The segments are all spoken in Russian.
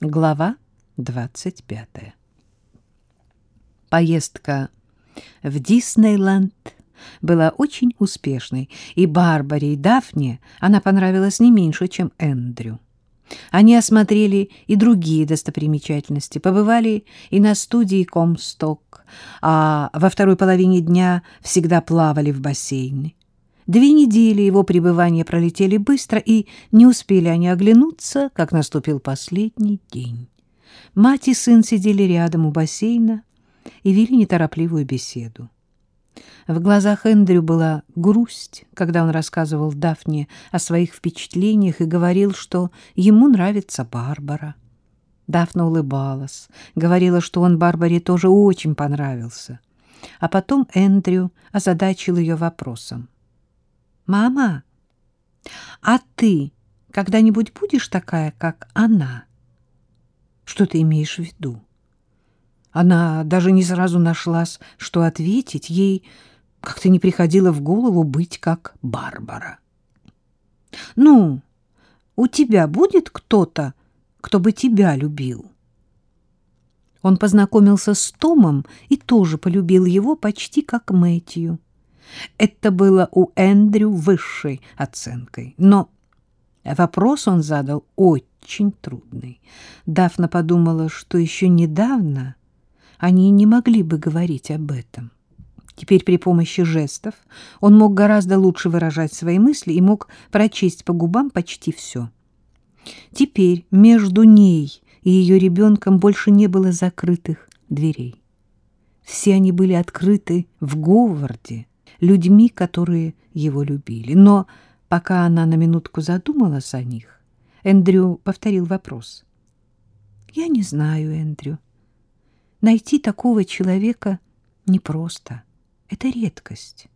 Глава 25. Поездка в Диснейленд была очень успешной, и Барбаре и Дафне она понравилась не меньше, чем Эндрю. Они осмотрели и другие достопримечательности, побывали и на студии Комсток, а во второй половине дня всегда плавали в бассейне. Две недели его пребывания пролетели быстро, и не успели они оглянуться, как наступил последний день. Мать и сын сидели рядом у бассейна и вели неторопливую беседу. В глазах Эндрю была грусть, когда он рассказывал Дафне о своих впечатлениях и говорил, что ему нравится Барбара. Дафна улыбалась, говорила, что он Барбаре тоже очень понравился. А потом Эндрю озадачил ее вопросом. «Мама, а ты когда-нибудь будешь такая, как она?» «Что ты имеешь в виду?» Она даже не сразу нашлась, что ответить. Ей как-то не приходило в голову быть как Барбара. «Ну, у тебя будет кто-то, кто бы тебя любил?» Он познакомился с Томом и тоже полюбил его почти как Мэтью. Это было у Эндрю высшей оценкой. Но вопрос он задал очень трудный. Дафна подумала, что еще недавно они не могли бы говорить об этом. Теперь при помощи жестов он мог гораздо лучше выражать свои мысли и мог прочесть по губам почти все. Теперь между ней и ее ребенком больше не было закрытых дверей. Все они были открыты в Говарде, людьми, которые его любили. Но пока она на минутку задумалась о них, Эндрю повторил вопрос. «Я не знаю, Эндрю. Найти такого человека непросто. Это редкость.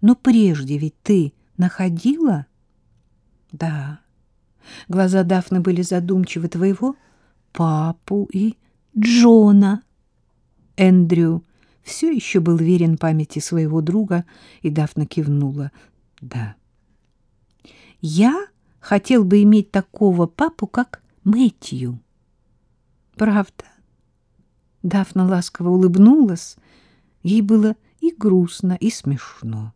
Но прежде ведь ты находила?» «Да». Глаза Дафны были задумчивы твоего папу и Джона. Эндрю все еще был верен памяти своего друга, и Дафна кивнула. «Да». «Я хотел бы иметь такого папу, как Мэтью». «Правда?» Дафна ласково улыбнулась. Ей было и грустно, и смешно.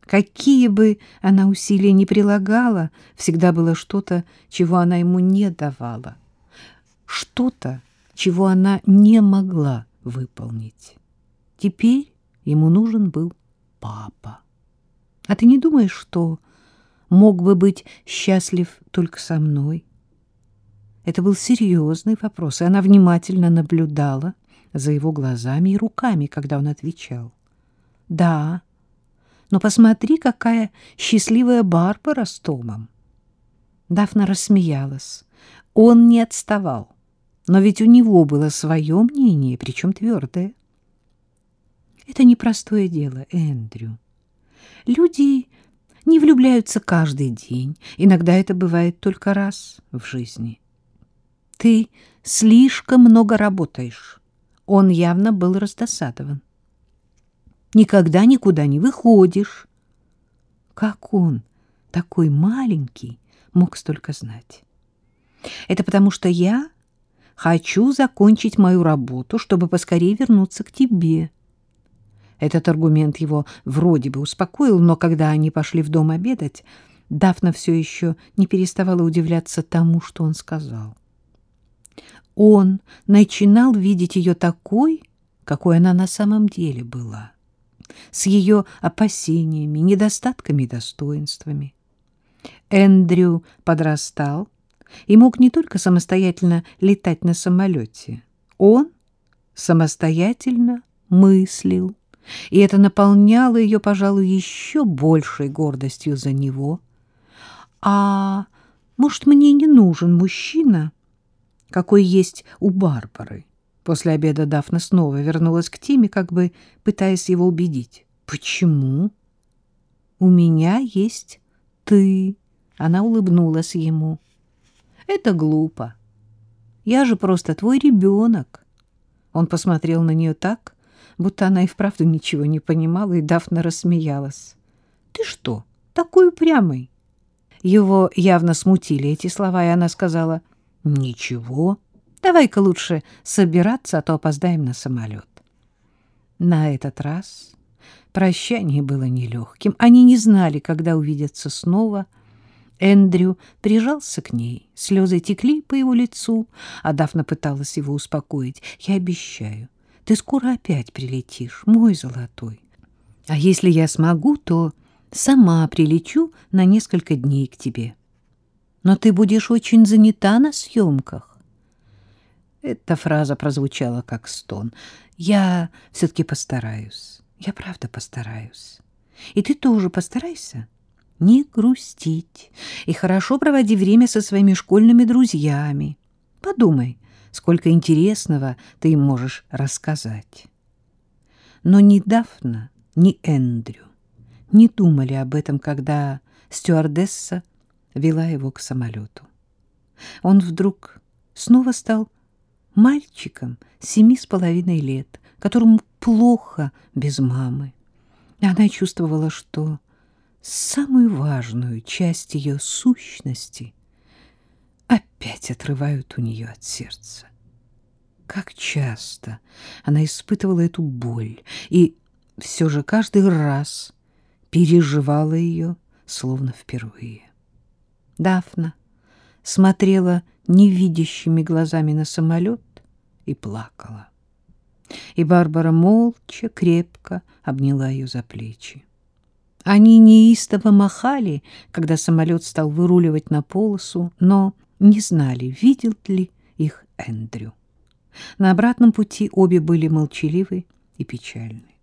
Какие бы она усилия ни прилагала, всегда было что-то, чего она ему не давала. Что-то, чего она не могла выполнить. Теперь ему нужен был папа. А ты не думаешь, что мог бы быть счастлив только со мной? Это был серьезный вопрос, и она внимательно наблюдала за его глазами и руками, когда он отвечал. «Да, но посмотри, какая счастливая Барбара с Томом!» Дафна рассмеялась. Он не отставал, но ведь у него было свое мнение, причем твердое. Это непростое дело, Эндрю. Люди не влюбляются каждый день. Иногда это бывает только раз в жизни. Ты слишком много работаешь. Он явно был раздосадован. Никогда никуда не выходишь. Как он, такой маленький, мог столько знать? Это потому что я хочу закончить мою работу, чтобы поскорее вернуться к тебе. Этот аргумент его вроде бы успокоил, но когда они пошли в дом обедать, Дафна все еще не переставала удивляться тому, что он сказал. Он начинал видеть ее такой, какой она на самом деле была, с ее опасениями, недостатками и достоинствами. Эндрю подрастал и мог не только самостоятельно летать на самолете, он самостоятельно мыслил и это наполняло ее, пожалуй, еще большей гордостью за него. А может, мне не нужен мужчина, какой есть у Барбары? После обеда Дафна снова вернулась к Тиме, как бы пытаясь его убедить. «Почему?» «У меня есть ты», — она улыбнулась ему. «Это глупо. Я же просто твой ребенок». Он посмотрел на нее так, будто она и вправду ничего не понимала, и Дафна рассмеялась. «Ты что, такой упрямый?» Его явно смутили эти слова, и она сказала, Ничего. Давай-ка лучше собираться, а то опоздаем на самолет. На этот раз прощание было нелегким. Они не знали, когда увидятся снова. Эндрю прижался к ней, слезы текли по его лицу, а Дафна пыталась его успокоить. «Я обещаю, ты скоро опять прилетишь, мой золотой. А если я смогу, то сама прилечу на несколько дней к тебе. Но ты будешь очень занята на съемках». Эта фраза прозвучала как стон. «Я все-таки постараюсь. Я правда постараюсь. И ты тоже постарайся» не грустить и хорошо проводи время со своими школьными друзьями. Подумай, сколько интересного ты им можешь рассказать. Но ни Дафна, ни Эндрю не думали об этом, когда стюардесса вела его к самолету. Он вдруг снова стал мальчиком семи с половиной лет, которому плохо без мамы. И она чувствовала, что самую важную часть ее сущности опять отрывают у нее от сердца. Как часто она испытывала эту боль, и все же каждый раз переживала ее, словно впервые. Дафна смотрела невидящими глазами на самолет и плакала. И Барбара молча, крепко обняла ее за плечи. Они неистово махали, когда самолет стал выруливать на полосу, но не знали, видел ли их Эндрю. На обратном пути обе были молчаливы и печальны.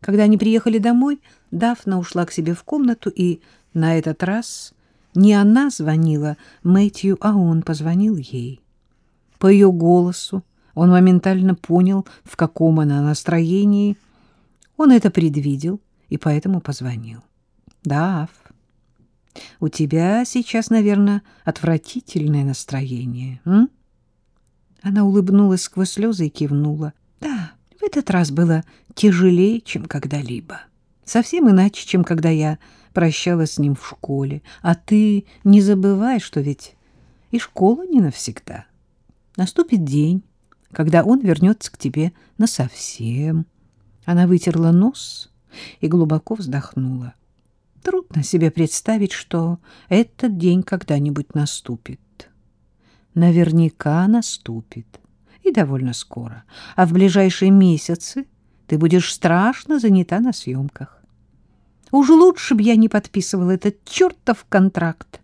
Когда они приехали домой, Дафна ушла к себе в комнату, и на этот раз не она звонила Мэтью, а он позвонил ей. По ее голосу он моментально понял, в каком она настроении. Он это предвидел и поэтому позвонил. Дав, у тебя сейчас, наверное, отвратительное настроение, м? Она улыбнулась сквозь слезы и кивнула. Да, в этот раз было тяжелее, чем когда-либо. Совсем иначе, чем когда я прощалась с ним в школе. А ты не забывай, что ведь и школа не навсегда. Наступит день, когда он вернется к тебе насовсем. Она вытерла нос и глубоко вздохнула. Трудно себе представить, что этот день когда-нибудь наступит. Наверняка наступит, и довольно скоро, а в ближайшие месяцы ты будешь страшно занята на съемках. Уж лучше бы я не подписывала этот чертов контракт.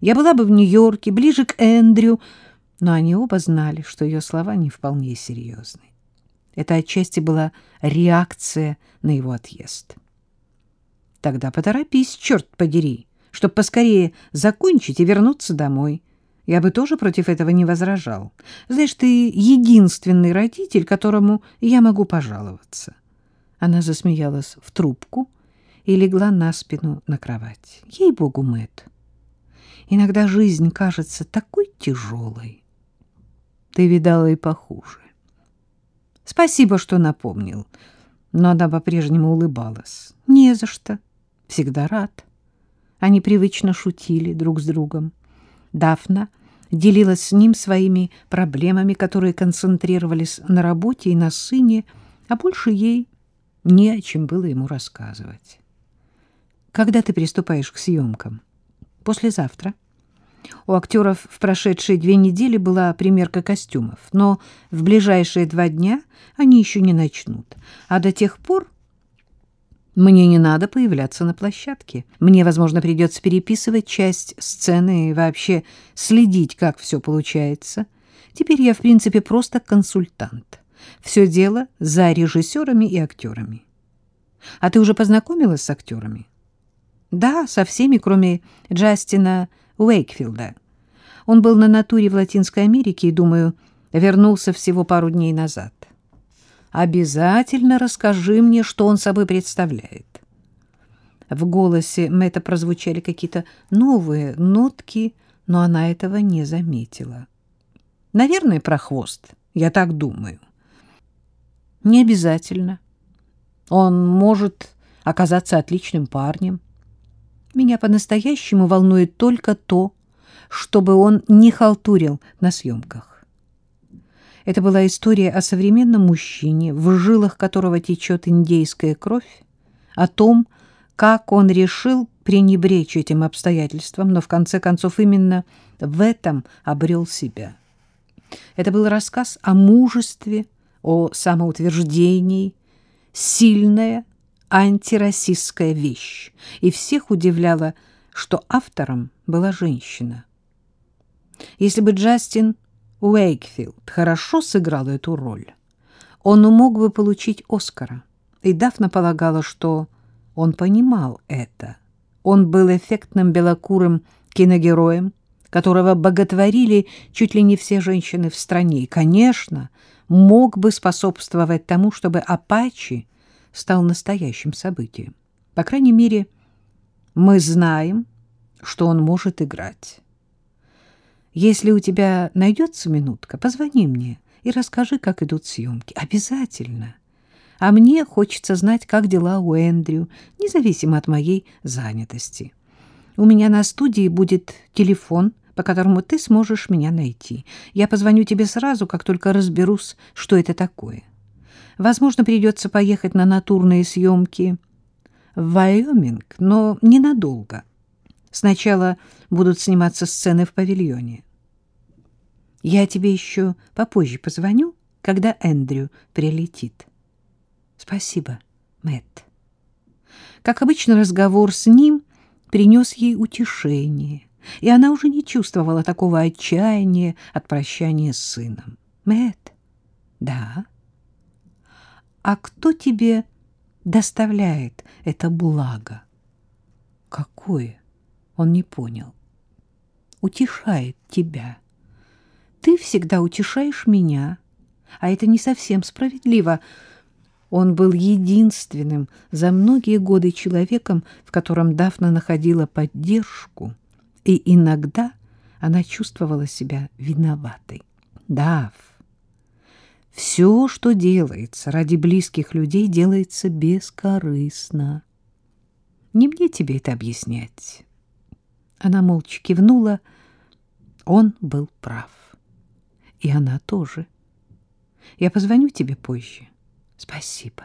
Я была бы в Нью-Йорке, ближе к Эндрю, но они оба знали, что ее слова не вполне серьезны. Это отчасти была реакция на его отъезд. Тогда поторопись, черт подери, чтобы поскорее закончить и вернуться домой. Я бы тоже против этого не возражал. Знаешь, ты единственный родитель, которому я могу пожаловаться. Она засмеялась в трубку и легла на спину на кровать. Ей-богу, Мэтт, иногда жизнь кажется такой тяжелой. Ты видала и похуже. Спасибо, что напомнил. Но она по-прежнему улыбалась. Не за что. Всегда рад. Они привычно шутили друг с другом. Дафна делилась с ним своими проблемами, которые концентрировались на работе и на сыне, а больше ей не о чем было ему рассказывать. «Когда ты приступаешь к съемкам?» «Послезавтра». У актеров в прошедшие две недели была примерка костюмов, но в ближайшие два дня они еще не начнут. А до тех пор мне не надо появляться на площадке. Мне, возможно, придется переписывать часть сцены и вообще следить, как все получается. Теперь я, в принципе, просто консультант. Все дело за режиссерами и актерами. А ты уже познакомилась с актерами? Да, со всеми, кроме Джастина Уэйкфилда. Он был на натуре в Латинской Америке и, думаю, вернулся всего пару дней назад. Обязательно расскажи мне, что он собой представляет. В голосе Мэтта прозвучали какие-то новые нотки, но она этого не заметила. Наверное, про хвост, я так думаю. Не обязательно. Он может оказаться отличным парнем. Меня по-настоящему волнует только то, чтобы он не халтурил на съемках. Это была история о современном мужчине, в жилах которого течет индейская кровь, о том, как он решил пренебречь этим обстоятельствам, но в конце концов именно в этом обрел себя. Это был рассказ о мужестве, о самоутверждении, сильная антироссийская вещь, и всех удивляло, что автором была женщина. Если бы Джастин Уэйкфилд хорошо сыграл эту роль, он мог бы получить Оскара, и Дафна полагала, что он понимал это. Он был эффектным белокурым киногероем, которого боготворили чуть ли не все женщины в стране, и, конечно, мог бы способствовать тому, чтобы Апачи стал настоящим событием. По крайней мере, мы знаем, что он может играть. Если у тебя найдется минутка, позвони мне и расскажи, как идут съемки. Обязательно. А мне хочется знать, как дела у Эндрю, независимо от моей занятости. У меня на студии будет телефон, по которому ты сможешь меня найти. Я позвоню тебе сразу, как только разберусь, что это такое. Возможно, придется поехать на натурные съемки в Вайоминг, но ненадолго. Сначала будут сниматься сцены в павильоне. Я тебе еще попозже позвоню, когда Эндрю прилетит. Спасибо, Мэтт. Как обычно, разговор с ним принес ей утешение и она уже не чувствовала такого отчаяния от прощания с сыном. Мэт, да. А кто тебе доставляет это благо? Какое? Он не понял. Утешает тебя. Ты всегда утешаешь меня, а это не совсем справедливо. Он был единственным за многие годы человеком, в котором Дафна находила поддержку — и иногда она чувствовала себя виноватой. Дав, все, что делается ради близких людей, делается бескорыстно. Не мне тебе это объяснять. Она молча кивнула. Он был прав. И она тоже. Я позвоню тебе позже. Спасибо.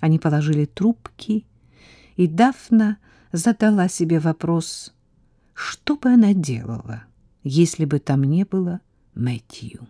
Они положили трубки, и Дафна задала себе вопрос — что бы она делала, если бы там не было Мэтью?